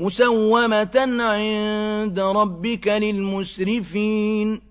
مُّسَوَّمَةً عِندَ رَبِّكَ لِلْمُسْرِفِينَ.